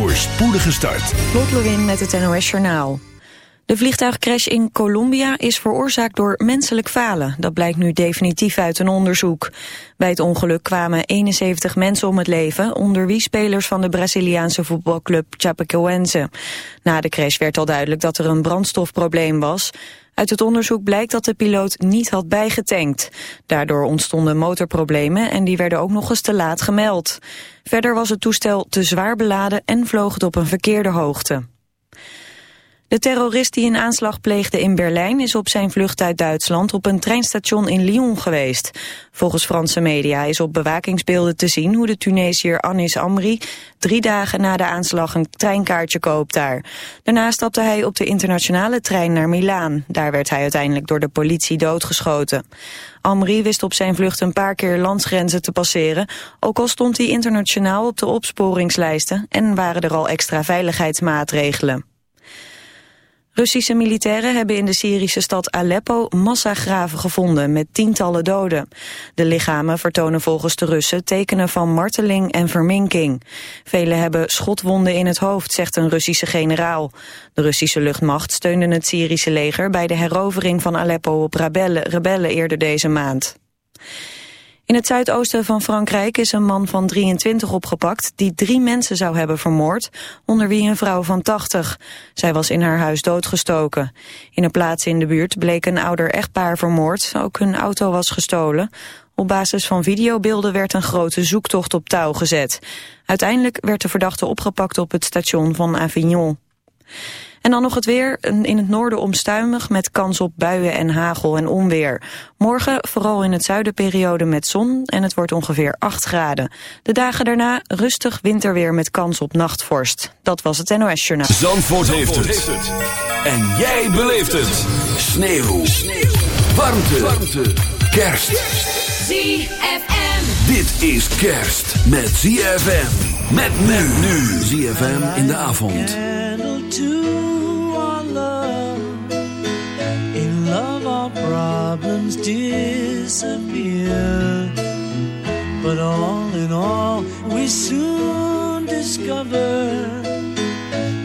voor spoedige start. Lot Lewin met het NOS Journaal. De vliegtuigcrash in Colombia is veroorzaakt door menselijk falen. Dat blijkt nu definitief uit een onderzoek. Bij het ongeluk kwamen 71 mensen om het leven... onder wie spelers van de Braziliaanse voetbalclub Chapecoense. Na de crash werd al duidelijk dat er een brandstofprobleem was. Uit het onderzoek blijkt dat de piloot niet had bijgetankt. Daardoor ontstonden motorproblemen en die werden ook nog eens te laat gemeld. Verder was het toestel te zwaar beladen en vloog het op een verkeerde hoogte. De terrorist die een aanslag pleegde in Berlijn is op zijn vlucht uit Duitsland op een treinstation in Lyon geweest. Volgens Franse media is op bewakingsbeelden te zien hoe de Tunesiër Anis Amri drie dagen na de aanslag een treinkaartje koopt daar. Daarna stapte hij op de internationale trein naar Milaan. Daar werd hij uiteindelijk door de politie doodgeschoten. Amri wist op zijn vlucht een paar keer landsgrenzen te passeren, ook al stond hij internationaal op de opsporingslijsten en waren er al extra veiligheidsmaatregelen. Russische militairen hebben in de Syrische stad Aleppo massagraven gevonden met tientallen doden. De lichamen vertonen volgens de Russen tekenen van marteling en verminking. Velen hebben schotwonden in het hoofd, zegt een Russische generaal. De Russische luchtmacht steunde het Syrische leger bij de herovering van Aleppo op rebellen, rebellen eerder deze maand. In het zuidoosten van Frankrijk is een man van 23 opgepakt die drie mensen zou hebben vermoord, onder wie een vrouw van 80. Zij was in haar huis doodgestoken. In een plaats in de buurt bleek een ouder echtpaar vermoord, ook hun auto was gestolen. Op basis van videobeelden werd een grote zoektocht op touw gezet. Uiteindelijk werd de verdachte opgepakt op het station van Avignon. En dan nog het weer. In het noorden omstuimig met kans op buien en hagel en onweer. Morgen vooral in het zuiden periode met zon en het wordt ongeveer 8 graden. De dagen daarna rustig winterweer met kans op nachtvorst. Dat was het NOS Journaal. Zandvoort, heeft, het. En jij beleeft het. Sneeuw. Sneeuw. Warmte. Warmte. Kerst. ZFM. Dit is kerst met ZFM. Met men nu. ZFM in de avond. Problems disappear. But all in all, we soon discover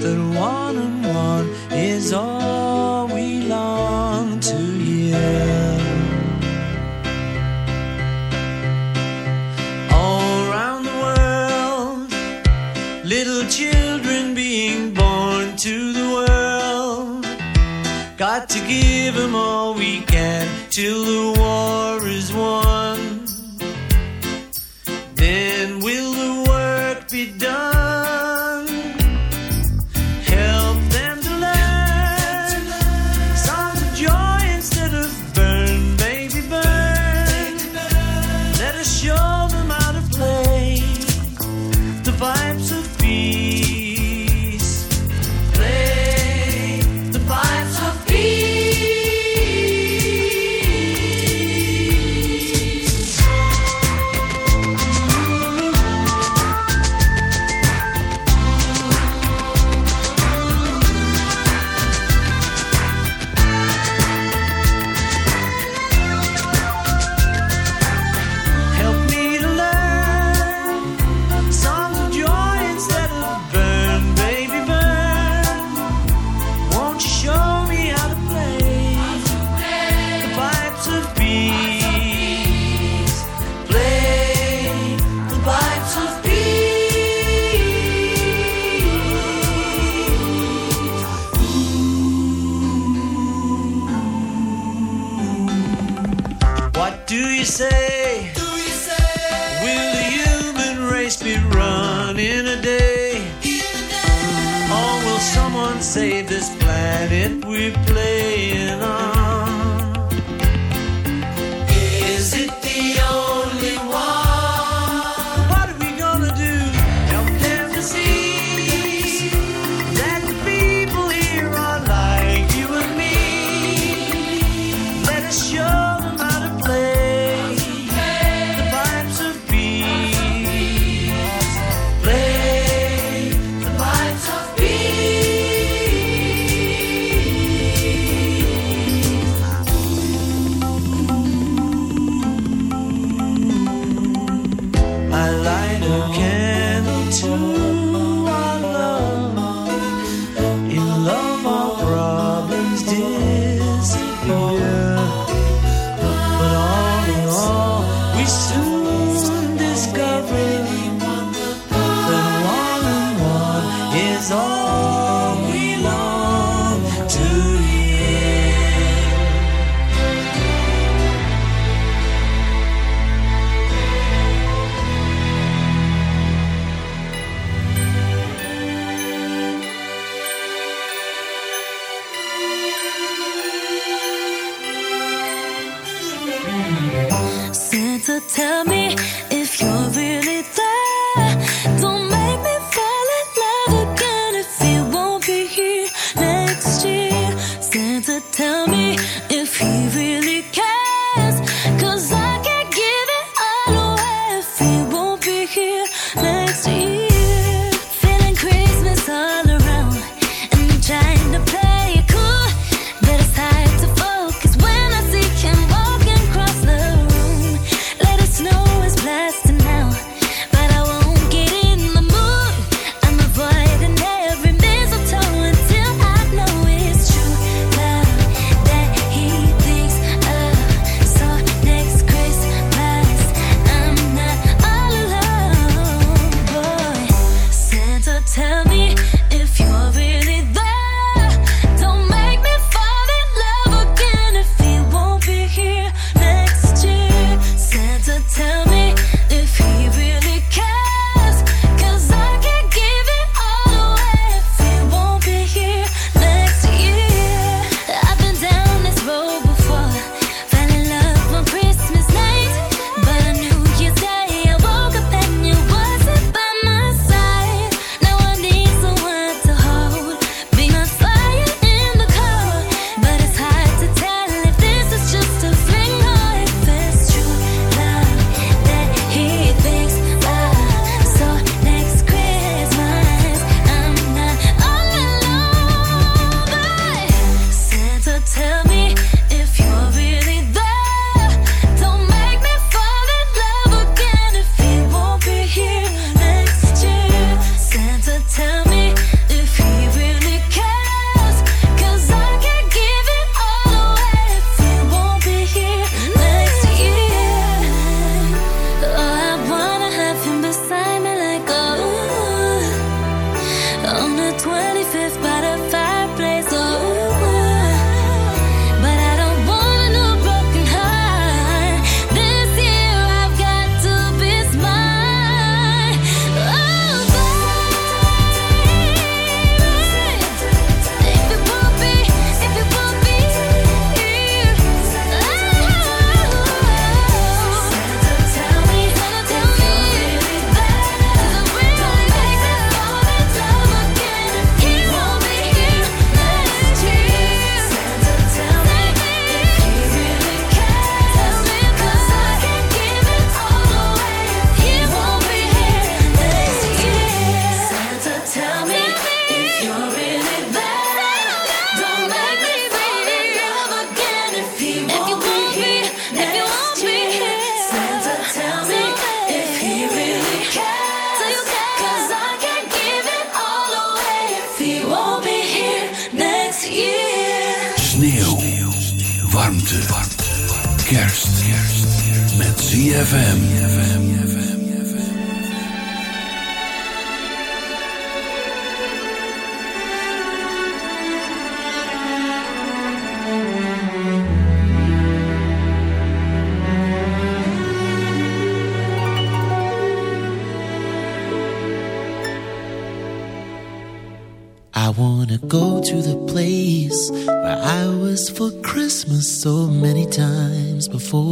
that one and one is all we long to hear. To give them all we can till the war is won. Santa, tell me if you're real.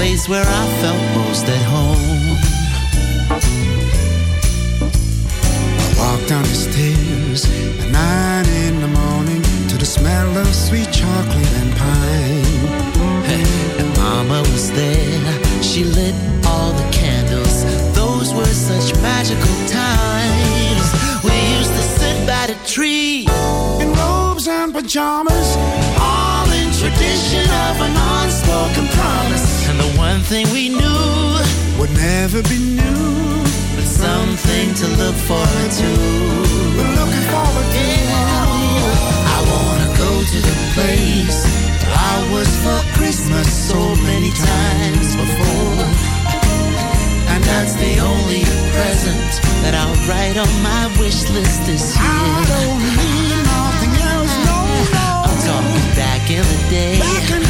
place where I felt most at home. I walk down the stairs at nine in the morning to the smell of sweet chocolate and pine. And Mama was there. She lit all the candles. Those were such magical times. We used to sit by the tree. In robes and pajamas, all in tradition of an unspoken promise. One thing we knew, would never be new. but something to look forward to. We're looking forward to I wanna go to the place I was for Christmas so many times before. And that's the only present that I'll write on my wish list this year. I don't need nothing else, no, no. I'm talking back in the day. Back in day.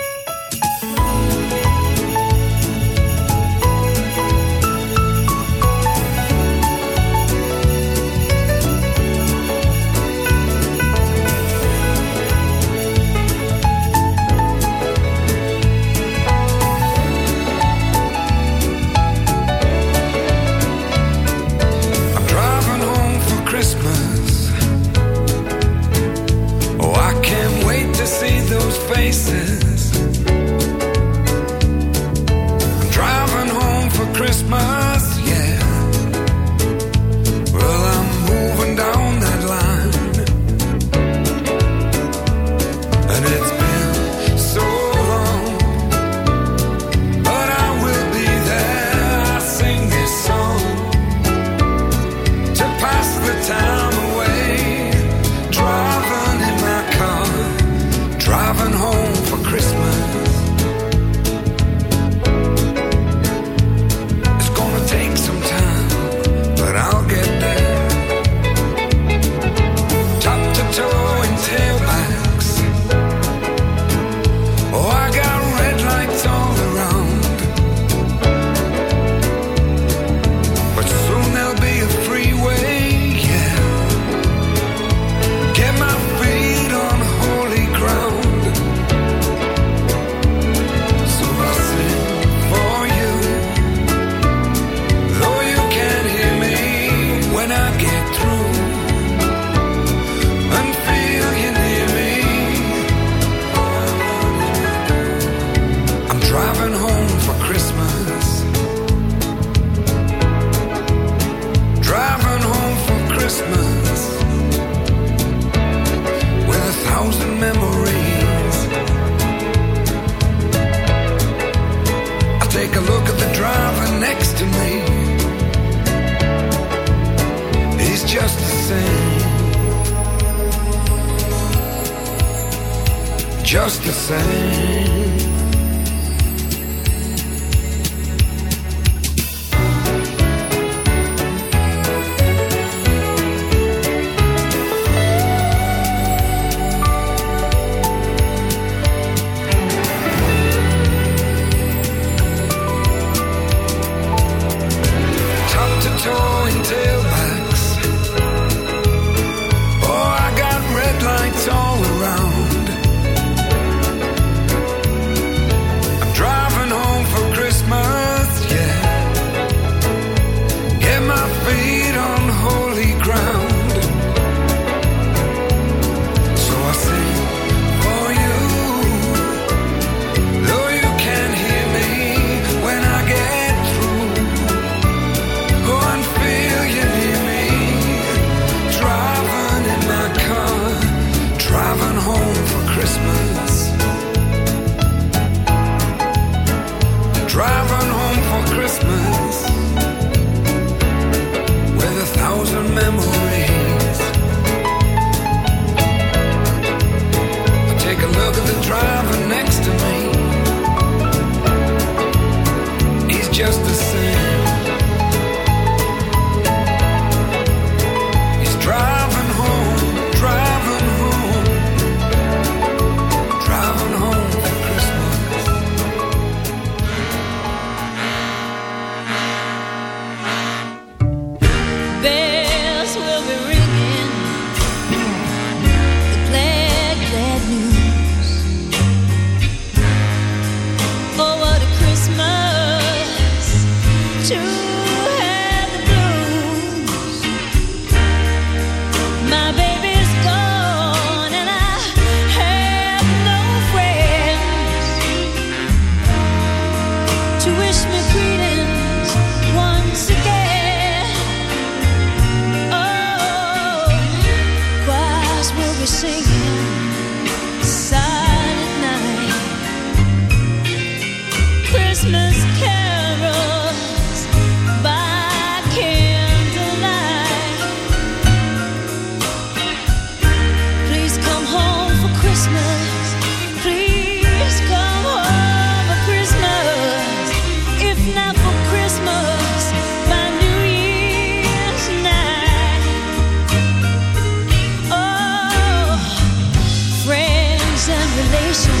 Salvation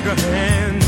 bigger hand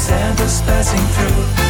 Santa's passing through.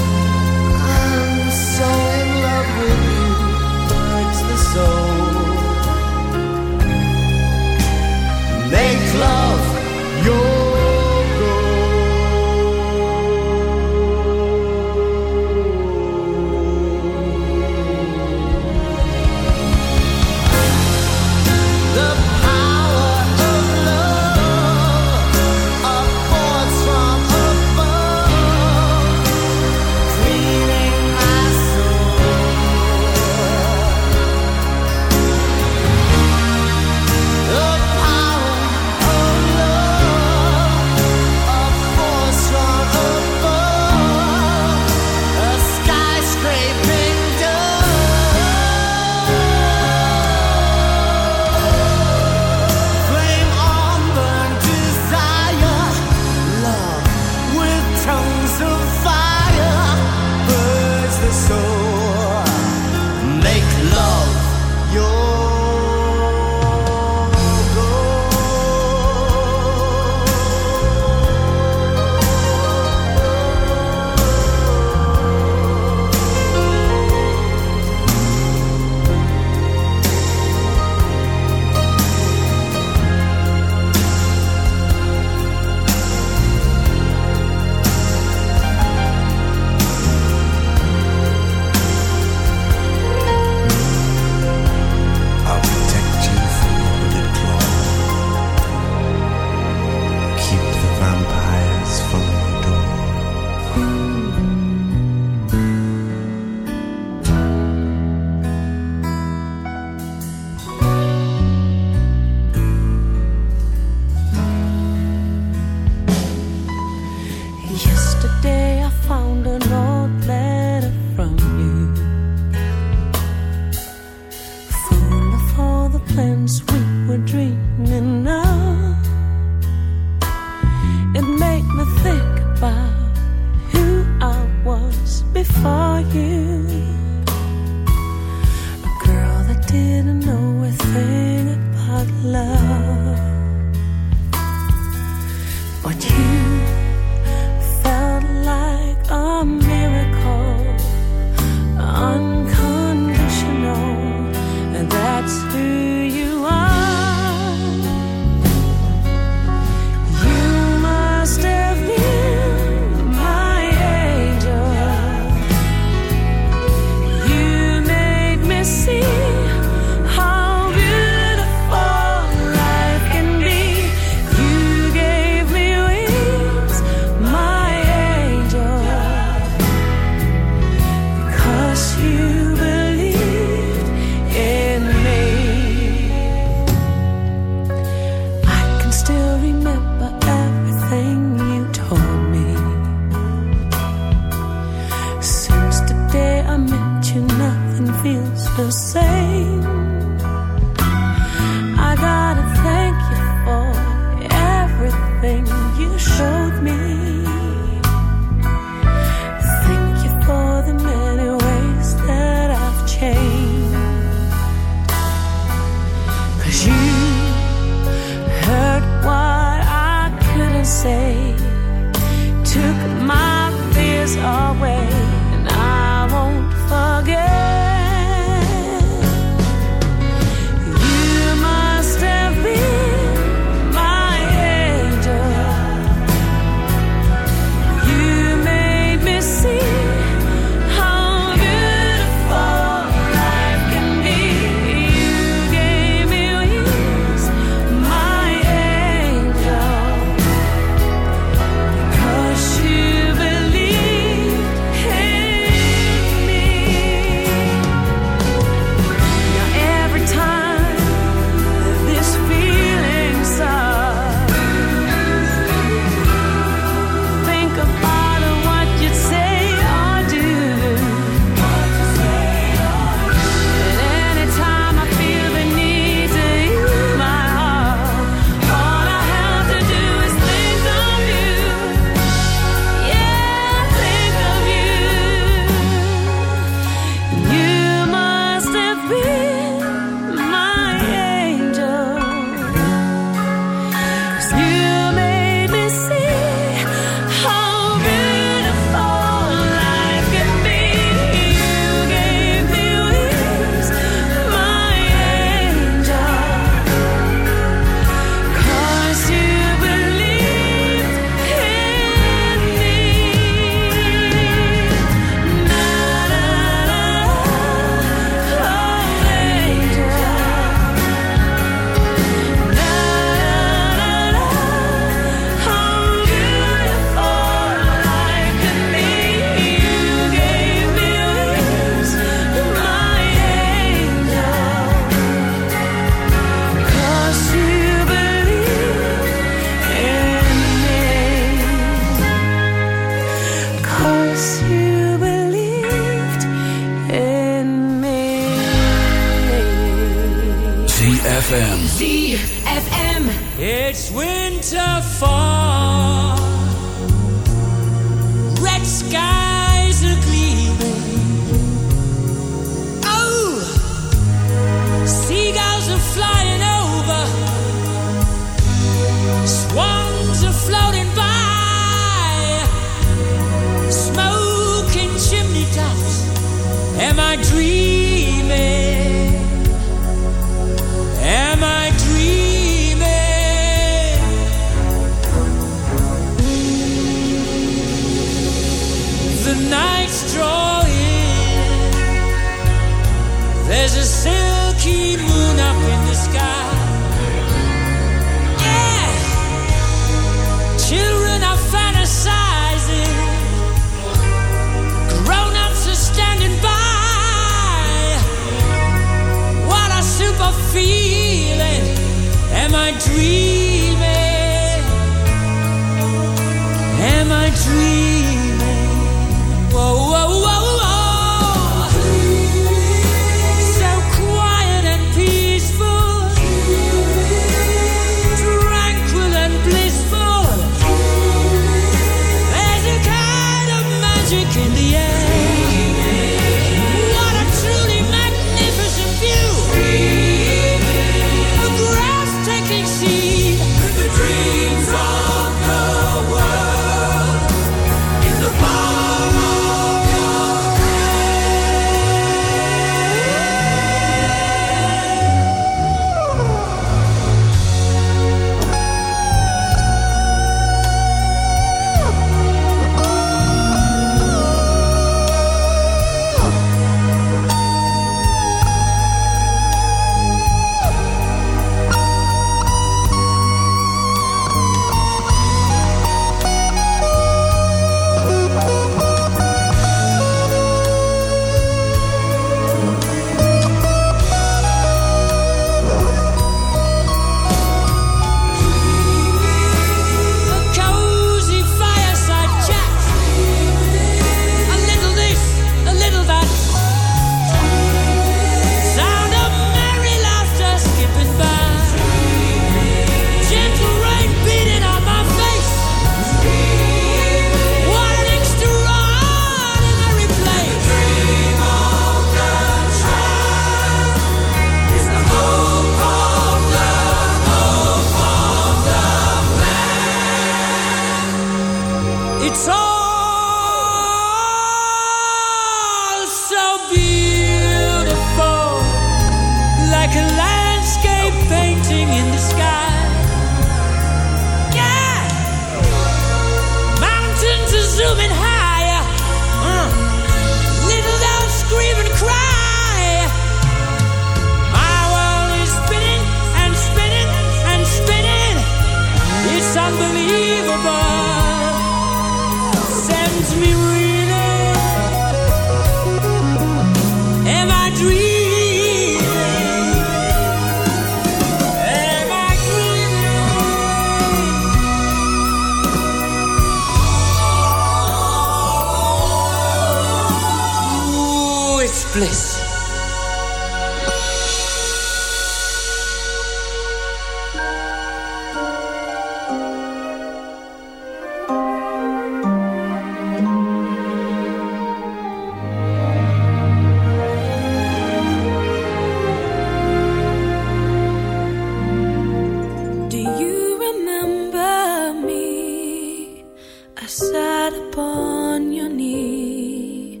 I sat upon your knee.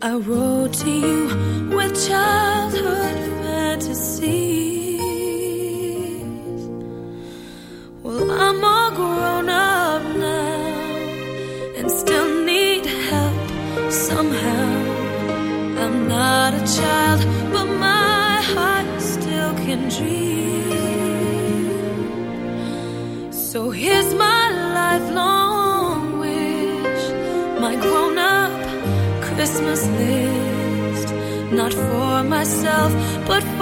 I wrote to you with childhood fantasies. Well, I'm all grown up now and still need help somehow. I'm not a child, but my heart still can dream. Christmas list, not for myself, but for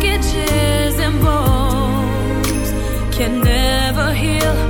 blockages and bones can never heal.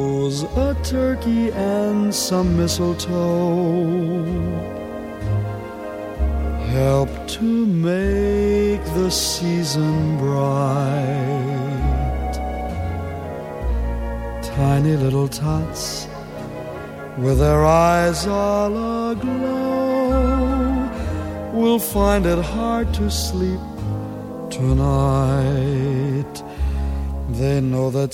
a turkey and some mistletoe help to make the season bright. Tiny little tots with their eyes all aglow will find it hard to sleep tonight. They know that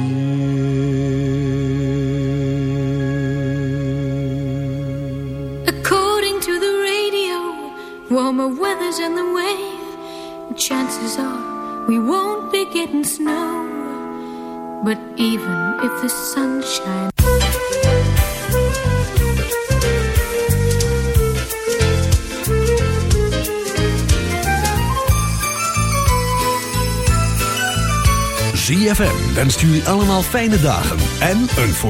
Warmer weather's on the way. Chances are we won't be getting snow. But even if the sun shines. ZFM wenst jullie allemaal fijne dagen en een voor